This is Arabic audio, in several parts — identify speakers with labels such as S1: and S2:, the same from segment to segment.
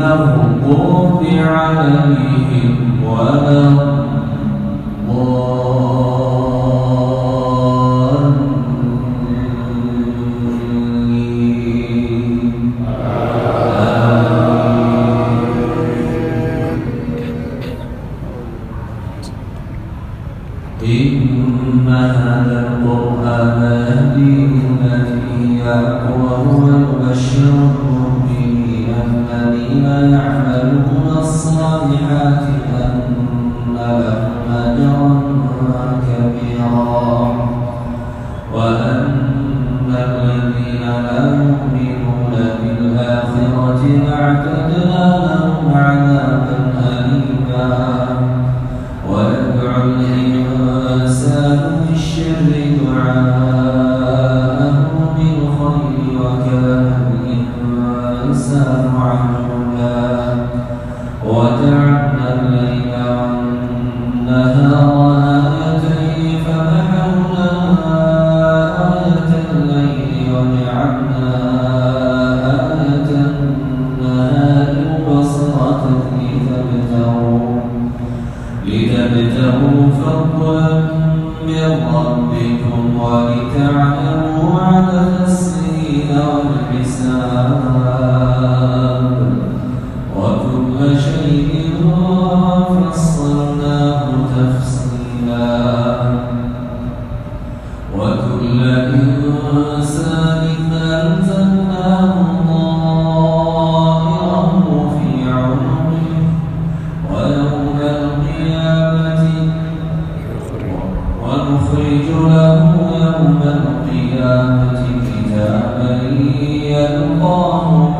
S1: المغضوب عليهم ولا إن هذا القرآن يهدي للتي بما يعملون 와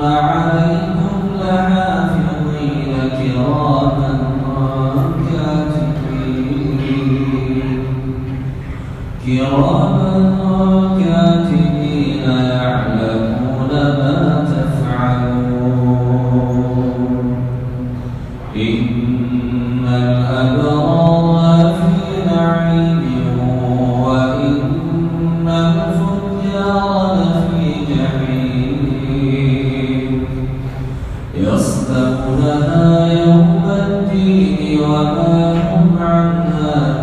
S1: على نهاهم عنها